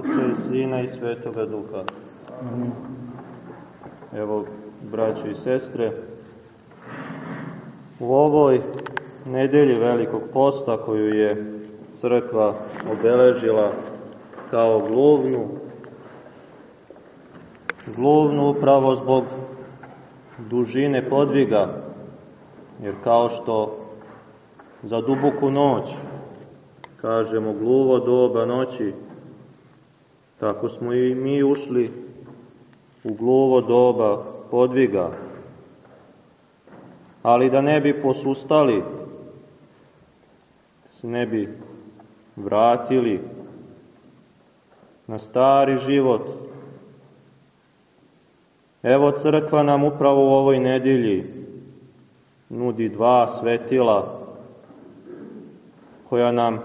Otca i Sina i Svetoga Duha. Evo, braćo i sestre, u ovoj nedelji velikog posta koju je crkva obeležila kao glovnu, glovnu upravo zbog dužine podviga, jer kao što za duboku noć kažemo gluvo doba noći, tako smo i mi ušli u gluvo doba podviga. Ali da ne bi posustali, se ne bi vratili na stari život. Evo crkva nam upravo u ovoj nedjelji nudi dva svetila koja nam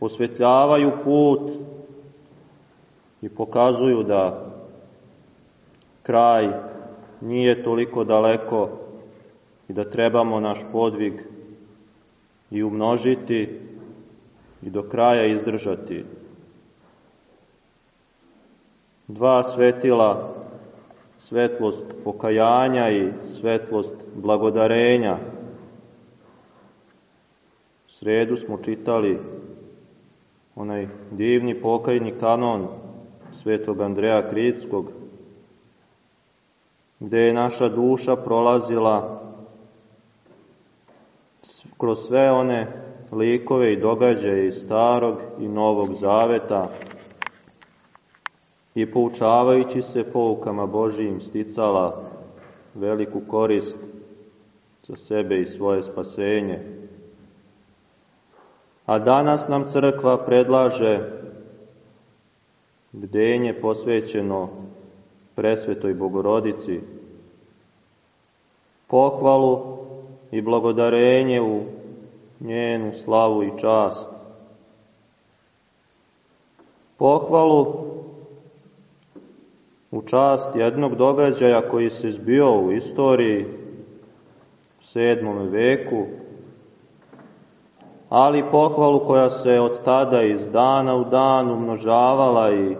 osvetljavaju put i pokazuju da kraj nije toliko daleko i da trebamo naš podvig i umnožiti i do kraja izdržati. Dva svetila, svetlost pokajanja i svetlost blagodarenja. U sredu smo čitali onaj divni pokajni kanon svetog Andreja Kritskog, gde je naša duša prolazila kroz sve one likove i događaje iz starog i novog zaveta i poučavajući se poukama Božijim sticala veliku korist za sebe i svoje spasenje. A danas nam crkva predlaže bdenje posvećeno presvetoj bogorodici, pohvalu i blagodarenje u njenu slavu i čast. Pohvalu u čast jednog događaja koji se zbio u istoriji u sedmom veku, ali pohvalu koja se od tada iz dana u dan umnožavala i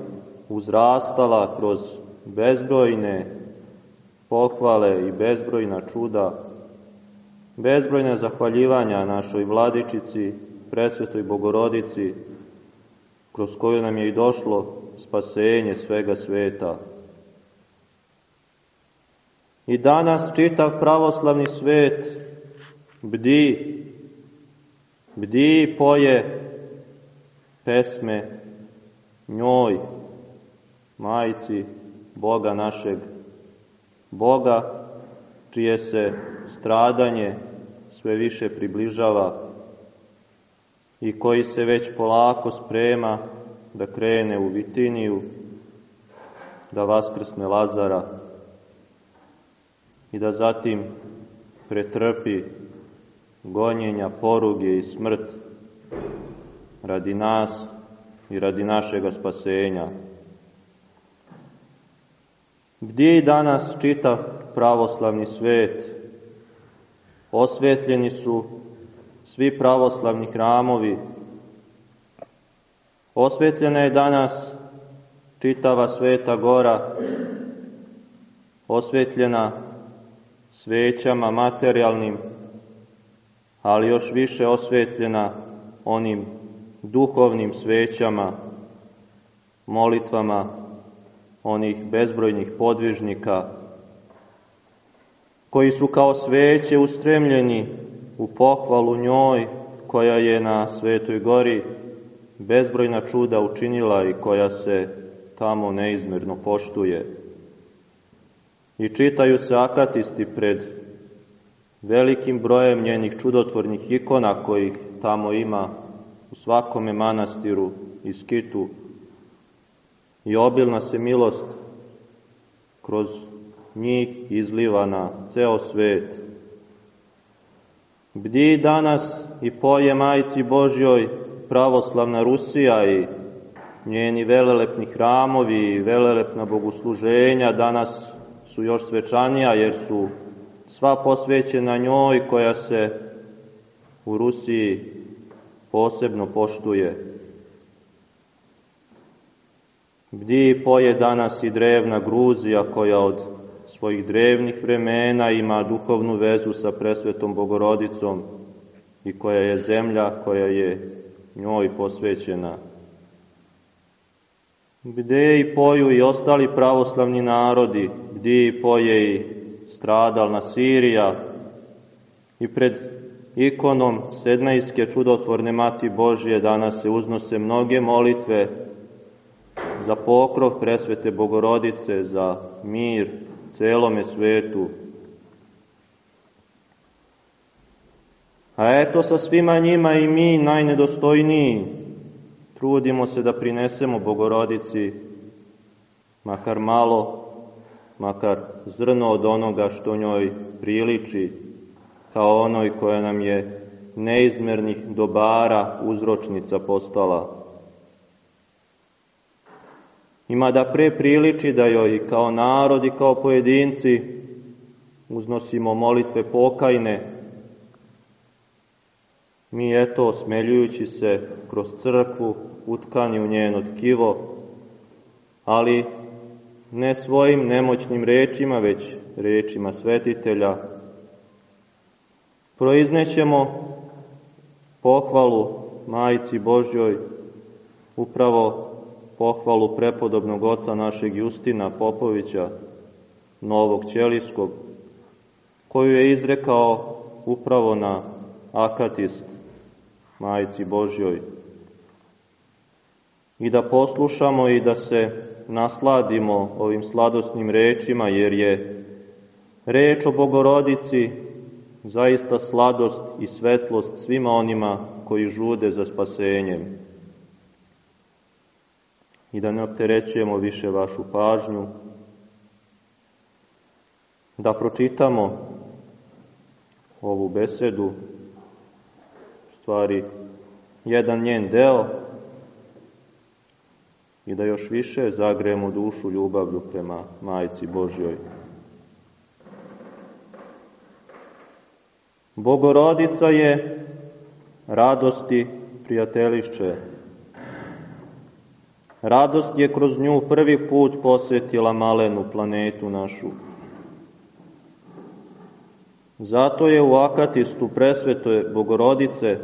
uzrastala kroz bezbrojne pohvale i bezbrojna čuda, bezbrojne zahvaljivanja našoj vladičici, presvetoj bogorodici, kroz koju nam je i došlo spasenje svega sveta. I danas čitav pravoslavni svet bdi, bdi poje pesme njoj, majci Boga našeg, Boga čije se stradanje sve više približava i koji se već polako sprema da krene u Vitiniju, da vaskrsne Lazara i da zatim pretrpi gonjenja, poruge i smrt radi nas i radi našega spasenja. Gdje danas čitav pravoslavni svet? Osvetljeni su svi pravoslavni hramovi. Osvetljena je danas čitava sveta gora, osvetljena svećama materijalnim, ali još više osvetljena onim duhovnim svećama, molitvama onih bezbrojnih podvižnika, koji su kao sveće ustremljeni u pohvalu njoj koja je na Svetoj gori bezbrojna čuda učinila i koja se tamo neizmerno poštuje. I čitaju se akatisti pred velikim brojem njenih čudotvornih ikona kojih tamo ima u svakome manastiru i skitu i obilna se milost kroz njih izliva na ceo svet. Bdi danas i poje majci Božjoj pravoslavna Rusija i njeni velelepni hramovi i velelepna bogosluženja danas su još svečanija jer su sva posvećena njoj koja se u Rusiji posebno poštuje. Bdi poje danas i drevna Gruzija koja od svojih drevnih vremena ima duhovnu vezu sa presvetom Bogorodicom i koja je zemlja koja je njoj posvećena. Gde i poju i ostali pravoslavni narodi, gdje i poje i stradalna Sirija i pred ikonom sednajske čudotvorne Mati Božije danas se uznose mnoge molitve za pokrov presvete Bogorodice, za mir celome svetu. A eto sa svima njima i mi najnedostojniji trudimo se da prinesemo Bogorodici makar malo, makar zrno od onoga što njoj priliči, kao onoj koja nam je neizmernih dobara uzročnica postala. Ima da pre priliči da joj i kao narod i kao pojedinci uznosimo molitve pokajne, mi eto, osmeljujući se kroz crkvu, utkani u njeno tkivo, ali ne svojim nemoćnim rečima, već rečima svetitelja, proiznećemo pohvalu Majici Božjoj, upravo pohvalu prepodobnog oca našeg Justina Popovića, Novog Ćelijskog, koju je izrekao upravo na akatist Majici Božjoj. I da poslušamo i da se nasladimo ovim sladosnim rečima, jer je reč o Bogorodici zaista sladost i svetlost svima onima koji žude za spasenjem. I da ne opterećujemo više vašu pažnju, da pročitamo ovu besedu, stvari jedan njen deo, i da još više zagrejemo dušu ljubavlju prema Majci Božjoj. Bogorodica je radosti prijatelišće. Radost je kroz nju prvi put posjetila malenu planetu našu. Zato je u akatistu presvetoje Bogorodice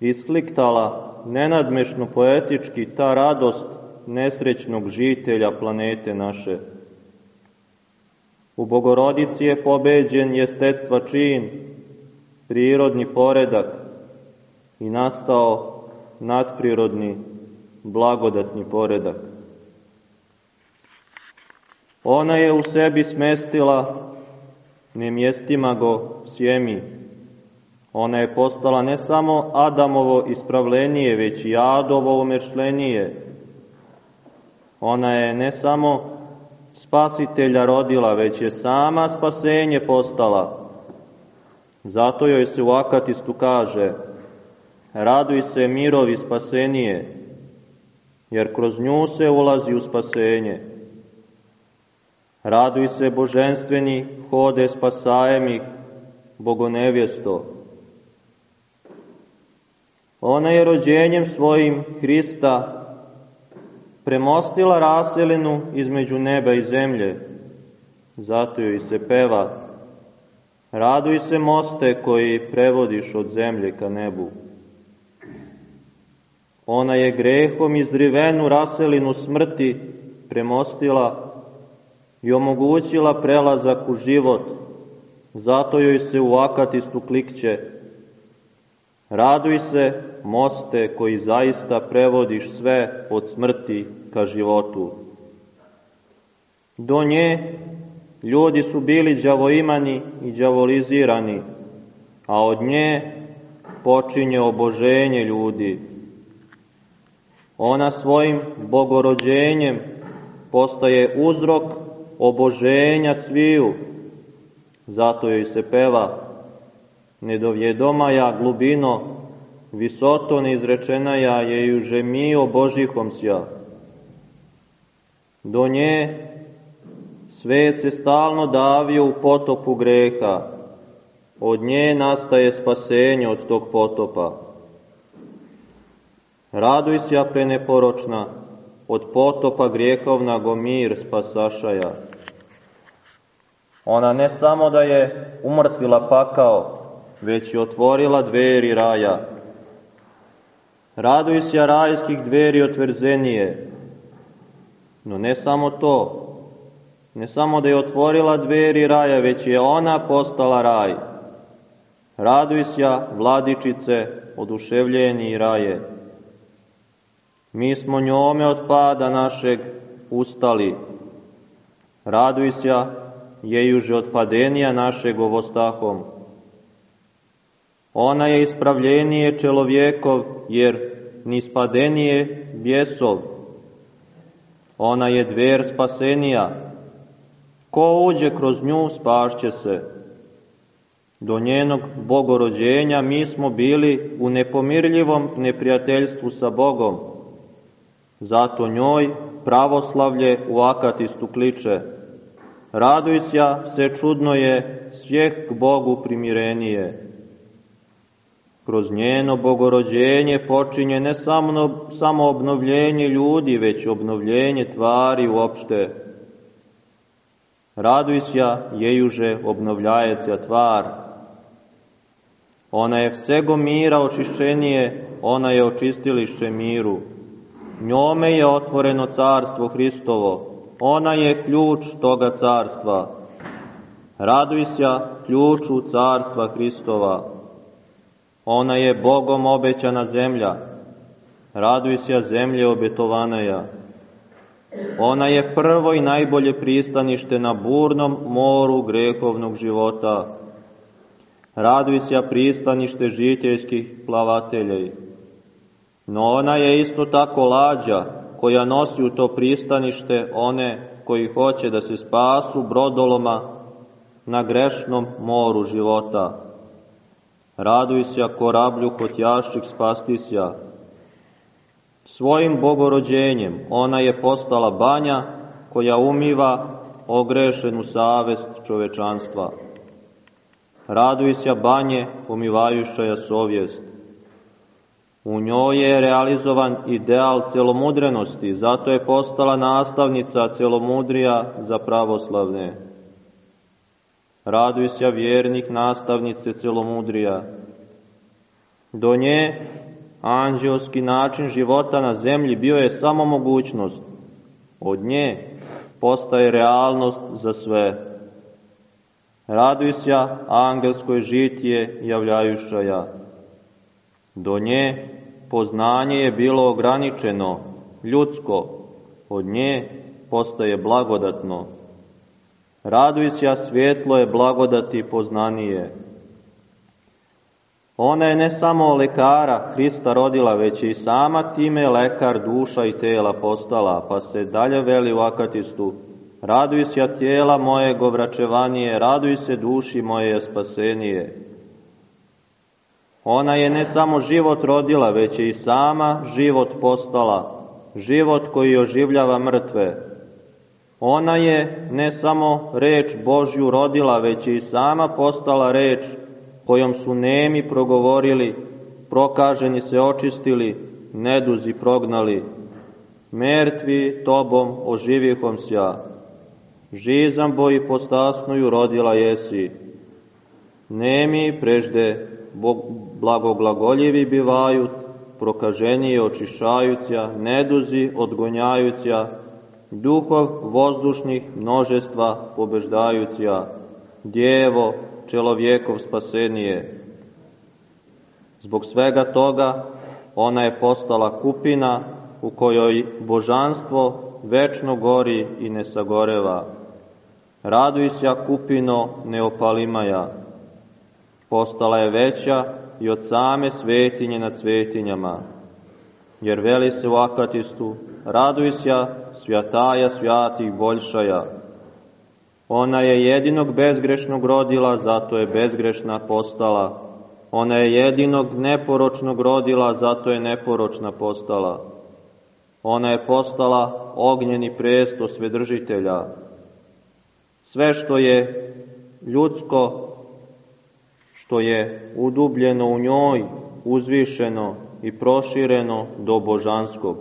iskliktala nenadmešno poetički ta radost nesrećnog žitelja planete naše. U Bogorodici je pobeđen jestetstva čin, prirodni poredak i nastao nadprirodni, blagodatni poredak. Ona je u sebi smestila, ne mjestima go sjemi, Ona je postala ne samo Adamovo ispravlenije, već i Adovo umešlenije. Ona je ne samo spasitelja rodila, već je sama spasenje postala. Zato joj se u Akatistu kaže, raduj se mirovi spasenije, jer kroz nju se ulazi u spasenje. Raduj se boženstveni hode spasajemih, bogonevjesto, Ona je rođenjem svojim Hrista premostila raselinu između neba i zemlje, zato joj se peva. Raduj se moste koji prevodiš od zemlje ka nebu. Ona je grehom izdrivenu raselinu smrti premostila i omogućila prelazak u život, zato joj se u akatistu klikće. Raduj se, moste koji zaista prevodiš sve od smrti ka životu. Do nje ljudi su bili đavoimani i đavolizirani, a od nje počinje oboženje ljudi. Ona svojim bogorođenjem postaje uzrok oboženja sviju, zato joj se peva nedovjedomaja glubino visoto neizrečenaja je juže mio Božihom sja. Do nje svet se stalno davio u potopu greha, od nje nastaje spasenje od tog potopa. Raduj se, a pre neporočna, od potopa grijehovna gomir spasašaja. Ona ne samo da je umrtvila pakao, već je otvorila dveri raja. Raduj se rajskih dveri otvrzenije. No ne samo to, ne samo da je otvorila dveri raja, već je ona postala raj. Raduj se, vladičice, oduševljeni raje. Mi smo njome od pada našeg ustali. Raduj se, jejuže od padenija našeg ovostahom. Ona je ispravljenije čelovjekov, jer ni spadenije bjesov. Ona je dver spasenija. Ko uđe kroz nju, spašće se. Do njenog bogorođenja mi smo bili u nepomirljivom neprijateljstvu sa Bogom. Zato njoj pravoslavlje u akatistu kliče. Raduj se, se čudno je, svijeh k Bogu primirenije. Kroz njeno bogorođenje počinje ne samo, samo obnovljenje ljudi, već obnovljenje tvari uopšte. Raduj se, jejuže obnovljajeća tvar. Ona je vsego mira očišćenije, ona je očistiliše miru. Njome je otvoreno carstvo Hristovo, ona je ključ toga carstva. Raduj se ključu carstva Hristova. Ona je Bogom obećana zemlja. Raduj se zemlje obetovanaja. Ona je prvo i najbolje pristanište na burnom moru grehovnog života. Raduj se pristanište žiteljskih plavatelja. No ona je isto tako lađa koja nosi u to pristanište one koji hoće da se spasu brodoloma na grešnom moru života. Raduj se korablju hotjaščih spastisja. Svojim bogorođenjem ona je postala banja koja umiva ogrešenu savest čovečanstva. Raduj se banje umivajušaja sovjest. U njoj je realizovan ideal celomudrenosti, zato je postala nastavnica celomudrija za pravoslavne. Raduj se vjernik nastavnice celomudrija. Do nje anđelski način života na zemlji bio je samo mogućnost. Od nje postaje realnost za sve. Raduj se angelskoj žitije javljajušaja. Do nje poznanje je bilo ograničeno, ljudsko, od nje postaje blagodatno. Raduj se, svjetlo je blagodati poznanije. Ona je ne samo lekara Hrista rodila, već i sama time lekar duša i tela postala, pa se dalje veli u akatistu, raduj se tijela moje govračevanije, raduj se duši moje spasenije. Ona je ne samo život rodila, već je i sama život postala, život koji oživljava mrtve. Ona je ne samo reč Božju rodila, već je i sama postala reč kojom su nemi progovorili, prokaženi se očistili, neduzi prognali. Mertvi tobom oživihom sja, žizam boji postasnuju rodila jesi. Nemi prežde blagoglagoljivi bivaju, prokaženije očišćajuća, neduzi odgonjajuća, duhov vozdušnih množestva pobeždajuća, djevo čelovjekov spasenije. Zbog svega toga ona je postala kupina u kojoj božanstvo večno gori i ne sagoreva. Raduj se kupino neopalimaja, postala je veća i od same svetinje nad svetinjama. Jer veli se u akatistu, raduj se svjataja svjatih boljšaja. Ona je jedinog bezgrešnog rodila, zato je bezgrešna postala. Ona je jedinog neporočnog rodila, zato je neporočna postala. Ona je postala ognjeni presto svedržitelja. Sve što je ljudsko što je udubljeno u njoj, uzvišeno i prošireno do božanskog.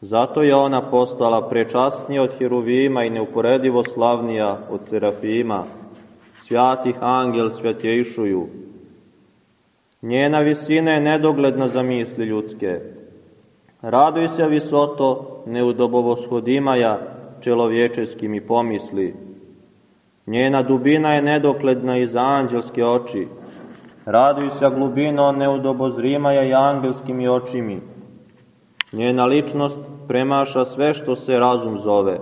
Zato je ona postala prečasnija od Heruvima i neuporedivo slavnija od Serafima. Svjatih angel svjatjejšuju. Njena visina je nedogledna za misli ljudske. Raduj se visoto neudobovoshodimaya čelovječeskim i pomisli. Njena dubina je nedokledna i za anđelske oči. Raduj se glubino neudobozrimaja i angelskim i očimi. Njena ličnost premaša sve što se razum zove.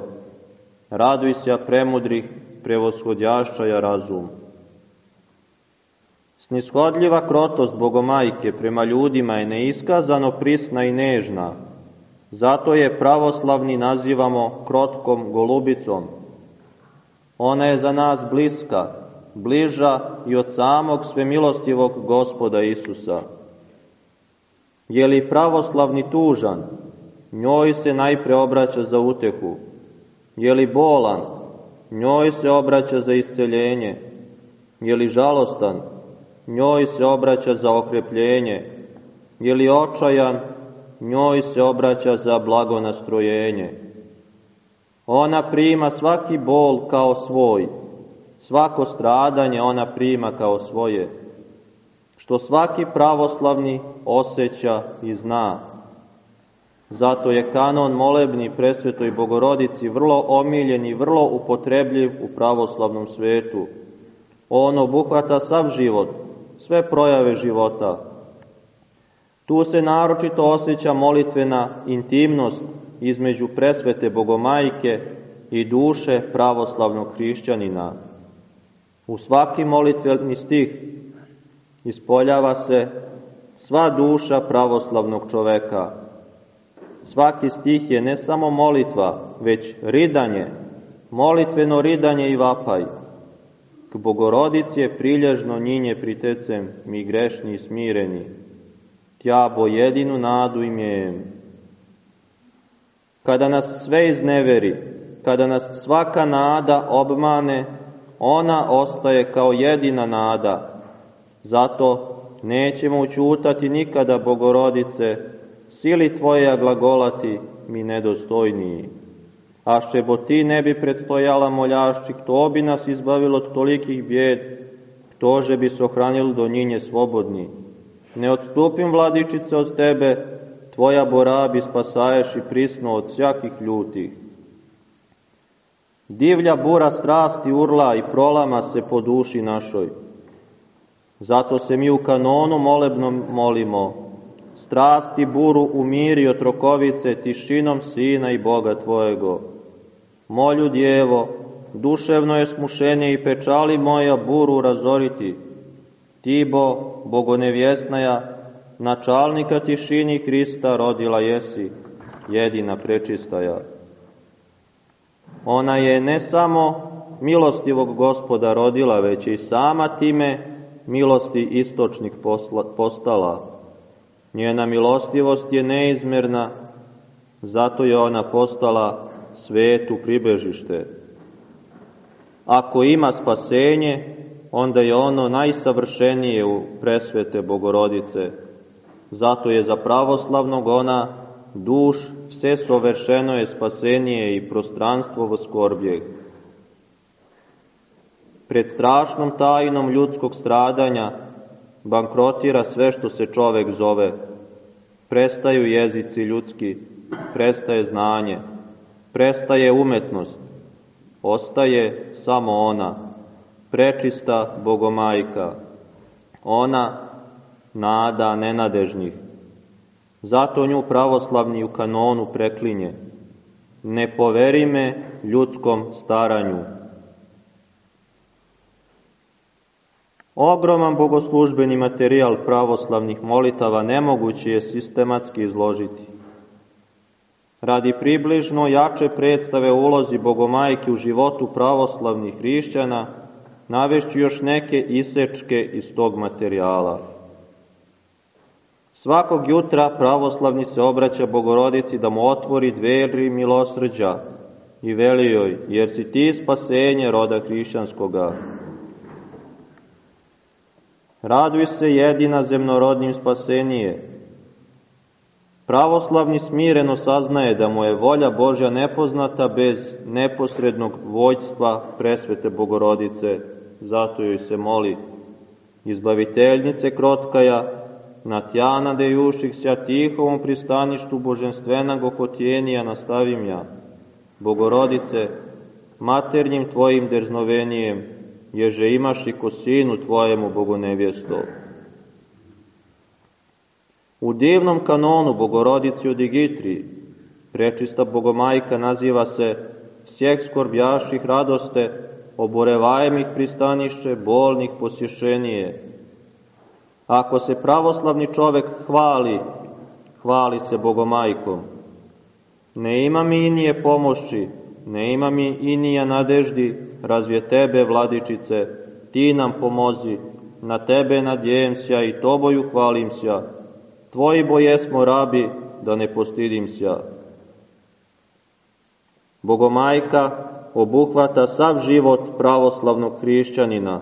Raduj se premudrih prevoshodjašćaja razum. Snishodljiva krotost Bogomajke prema ljudima je neiskazano prisna i nežna, zato je pravoslavni nazivamo krotkom golubicom. Ona je za nas bliska, bliža i od samog svemilostivog gospoda Isusa. Je li pravoslavni tužan, njoj se najpre obraća za utehu. Je li bolan, njoj se obraća za isceljenje. Je li žalostan, njoj se obraća za okrepljenje. Je li očajan, njoj se obraća za blagonastrojenje. Ona prima svaki bol kao svoj, svako stradanje ona prima kao svoje, što svaki pravoslavni osjeća i zna. Zato je kanon molebni presvetoj bogorodici vrlo omiljen i vrlo upotrebljiv u pravoslavnom svetu. On obuhvata sav život, sve projave života. Tu se naročito osjeća molitvena intimnost između presvete bogomajke i duše pravoslavnog hrišćanina. U svaki molitveni stih ispoljava se sva duša pravoslavnog čoveka. Svaki stih je ne samo molitva, već ridanje, molitveno ridanje i vapaj. K bogorodici je prilježno njinje pritecem, mi grešni i smireni. Tja bo jedinu nadu imjem. Kada nas sve izneveri, kada nas svaka nada obmane, ona ostaje kao jedina nada. Zato nećemo učutati nikada, Bogorodice, sili Tvoja glagolati mi nedostojniji. A ti ne bi predstojala moljašči, kto bi nas izbavilo od tolikih bjed, že bi se do njinje slobodni. Ne odstupim, vladičice, od tebe, tvoja borabi spasaješ i prisno od svjakih ljutih. Divlja bura strasti urla i prolama se po duši našoj. Zato se mi u kanonu molebnom molimo, strasti buru umiri od trokovice tišinom Sina i Boga Tvojego. Molju djevo, duševno je smušenje i pečali moja buru razoriti. Tibo, bogonevjesnaja, načalnika tišini Hrista rodila jesi, jedina prečistaja. Ona je ne samo milostivog gospoda rodila, već i sama time milosti istočnik postala. Njena milostivost je neizmerna, zato je ona postala svetu pribežište. Ako ima spasenje, onda je ono najsavršenije u presvete Bogorodice. Zato je za pravoslavnog ona duš sve sovršeno je spasenije i prostranstvo voskorbljeg. Pred strašnom tajnom ljudskog stradanja bankrotira sve što se čovek zove. Prestaju jezici ljudski, prestaje znanje, prestaje umetnost, ostaje samo ona, prečista bogomajka, ona nada nenadežnih. Zato nju pravoslavni u kanonu preklinje. Ne poveri me ljudskom staranju. Ogroman bogoslužbeni materijal pravoslavnih molitava nemoguće je sistematski izložiti. Radi približno jače predstave ulozi Bogomajke u životu pravoslavnih hrišćana, navešću još neke isečke iz tog materijala. Svakog jutra pravoslavni se obraća Bogorodici da mu otvori dveri milosrđa i veli joj, jer si ti spasenje roda hrišćanskoga. Raduj se jedina zemnorodnim spasenije. Pravoslavni smireno saznaje da mu je volja Božja nepoznata bez neposrednog vođstva presvete Bogorodice, zato joj se moli. Izbaviteljnice krotkaja, Natjana sja tihovom pristaništu boženstvena gokotjenija nastavim ja. Bogorodice, maternjim tvojim derznovenijem, ježe imaš i ko sinu tvojemu bogonevjestov. U divnom kanonu Bogorodici u Digitri, prečista Bogomajka naziva se sjeh skorbjaših radoste, oborevajem ih pristanišće, bolnih posješenije. Ako se pravoslavni čovek hvali, hvali se Bogomajkom. Ne ima mi inije pomoći, ne ima mi inija nadeždi, razvije tebe, vladičice, ti nam pomozi, na tebe nadjejem sja i toboju hvalim sja, tvoji boje smo rabi, da ne postidim sja. Bogomajka obuhvata sav život pravoslavnog hrišćanina.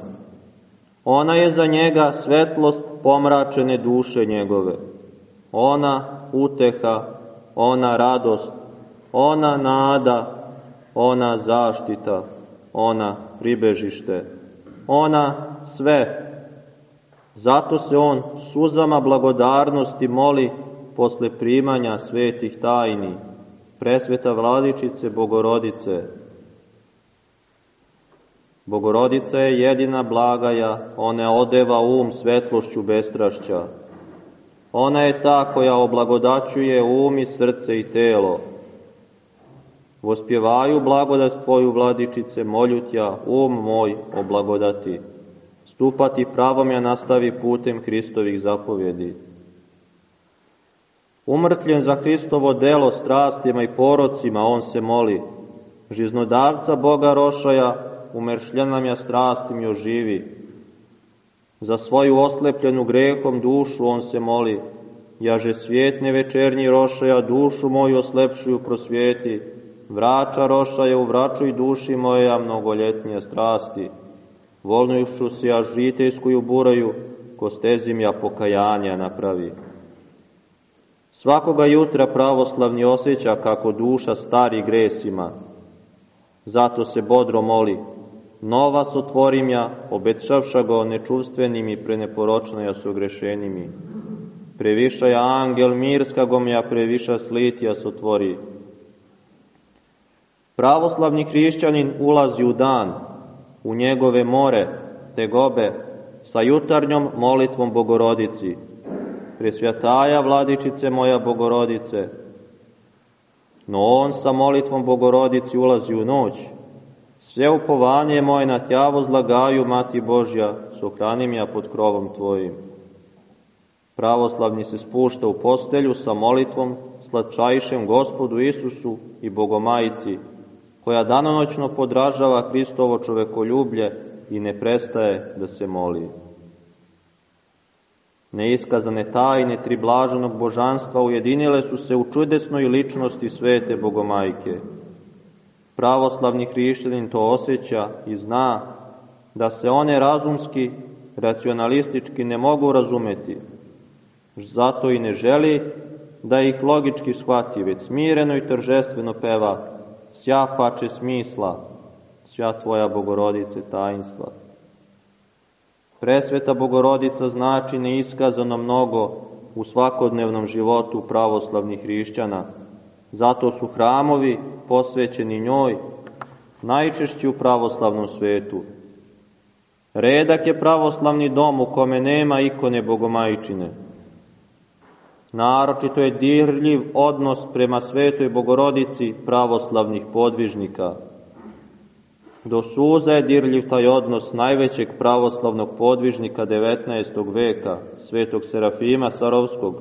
Ona je za njega svetlost pomračene duše njegove. Ona uteha, ona radost, ona nada, ona zaštita, ona pribežište, ona sve. Zato se on suzama blagodarnosti moli posle primanja svetih tajni, presveta vladičice Bogorodice. Bogorodica je jedina blagaja, ona odeva um svetlošću bestrašća. Ona je ta koja oblagodaćuje um i srce i telo. Vospjevaju blagodat Tvoju, vladičice, moljutja, um moj oblagodati. Stupati pravom ja nastavi putem Hristovih zapovjedi. Umrtljen za Hristovo delo strastima i porocima, on se moli. Žiznodavca Boga Rošaja, umeršljen nam ja strastim jo živi. Za svoju oslepljenu grehom dušu on se moli. Jaže svjetne večernji Rošaja, dušu moju oslepšuju prosvjeti. Vrača Rošaja, uvračuj duši moja mnogoljetnije strasti. Volnujušu se ja žitejskuju buraju, ko stezim ja pokajanja napravi. Svakoga jutra pravoslavni osjeća kako duša stari gresima. Zato se bodro moli, nova sotvorim ja, obetšavša go nečuvstvenim i preneporočno ja su grešenimi. Previša ja angel mirska gom ja previša slit ja sotvori. Pravoslavni hrišćanin ulazi u dan, u njegove more, tegobe, sa jutarnjom molitvom Bogorodici. Presvjataja vladičice moja Bogorodice, no on sa molitvom Bogorodici ulazi u noć. Sve upovanje moje na tjavo zlagaju, Mati Božja, sohranim ja pod krovom Tvojim. Pravoslavni se spušta u postelju sa molitvom slatčajšem Gospodu Isusu i Bogomajici, koja danonoćno podražava Hristovo čovekoljublje i ne prestaje da se moli. Neiskazane tajne tri blaženog božanstva ujedinile su se u čudesnoj ličnosti svete Bogomajke. Pravoslavni hrišćanin to osjeća i zna da se one razumski, racionalistički ne mogu razumeti. Zato i ne želi da ih logički shvati, već smireno i tržestveno peva sja pače smisla, sja tvoja bogorodice tajnstva. Presveta bogorodica znači neiskazano mnogo u svakodnevnom životu pravoslavnih hrišćana, zato su hramovi posvećeni njoj najčešći u pravoslavnom svetu. Redak je pravoslavni dom u kome nema ikone bogomajčine. Naročito je dirljiv odnos prema svetoj bogorodici pravoslavnih podvižnika. Do suza je dirljiv taj odnos najvećeg pravoslavnog podvižnika 19. veka, svetog Serafima Sarovskog.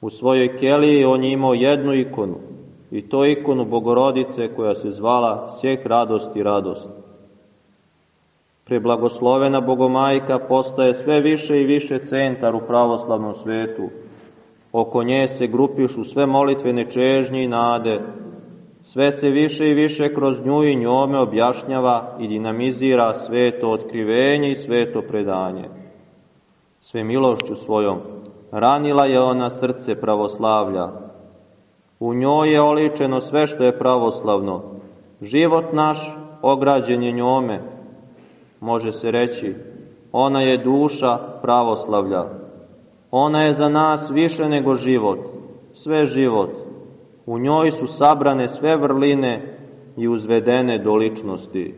U svojoj keliji on je imao jednu ikonu, i to ikonu bogorodice koja se zvala Sjeh radost i radost. Preblagoslovena bogomajka postaje sve više i više centar u pravoslavnom svetu, Oko nje se grupišu sve molitvene čežnje i nade, sve se više i više kroz nju i njome objašnjava i dinamizira sveto otkrivenje i sveto predanje. Sve milošću svojom ranila je ona srce pravoslavlja. U njoj je oličeno sve što je pravoslavno. Život naš ograđen je njome, može se reći. Ona je duša pravoslavlja. Ona je za nas više nego život, sve život. U njoj su sabrane sve vrline i uzvedene do ličnosti.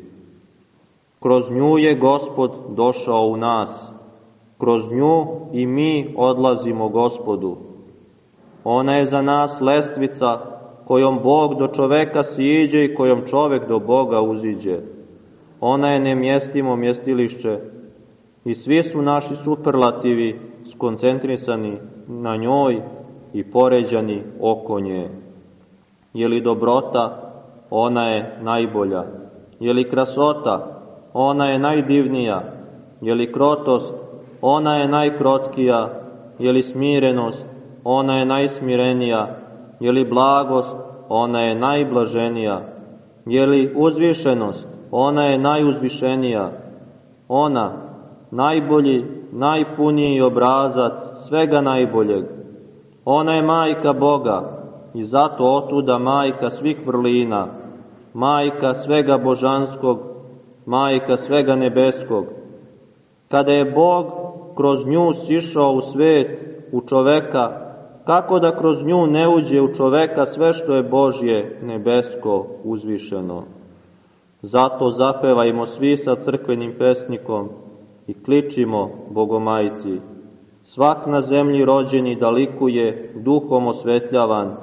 Kroz nju je Gospod došao u nas. Kroz nju i mi odlazimo Gospodu. Ona je za nas lestvica kojom Bog do čoveka siđe i kojom čovek do Boga uziđe. Ona je nemjestimo mjestilišće i svi su naši superlativi skoncentrisani na njoj i poređani oko nje. Je li dobrota? Ona je najbolja. Je li krasota? Ona je najdivnija. Je li krotost? Ona je najkrotkija. Je li smirenost? Ona je najsmirenija. Je li blagost? Ona je najblaženija. Je li uzvišenost? Ona je najuzvišenija. Ona, najbolji, najpuniji obrazac svega najboljeg. Ona je majka Boga i zato otuda majka svih vrlina, majka svega božanskog, majka svega nebeskog. Kada je Bog kroz nju sišao u svet, u čoveka, kako da kroz nju ne uđe u čoveka sve što je Božje, nebesko, uzvišeno. Zato zapevajmo svi sa crkvenim pesnikom i kličimo Bogomajci. Svak na zemlji rođeni da likuje, duhom osvetljavan,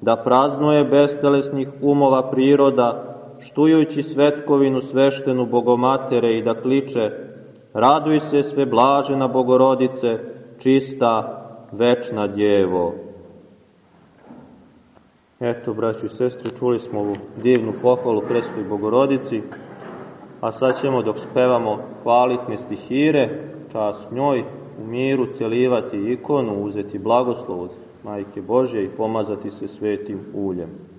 da praznuje bestelesnih umova priroda, štujući svetkovinu sveštenu Bogomatere i da kliče Raduj se sve blažena Bogorodice, čista, večna djevo. Eto, braći i sestre, čuli smo ovu divnu pohvalu Preskoj Bogorodici, a sad ćemo dok spevamo hvalitne stihire, čas njoj, u miru celivati ikonu, uzeti blagoslov od Majke Božje i pomazati se svetim uljem.